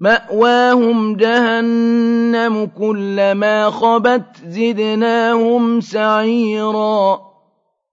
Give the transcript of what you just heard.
مأواهم جهنم كلما خبت زدناهم سعيرا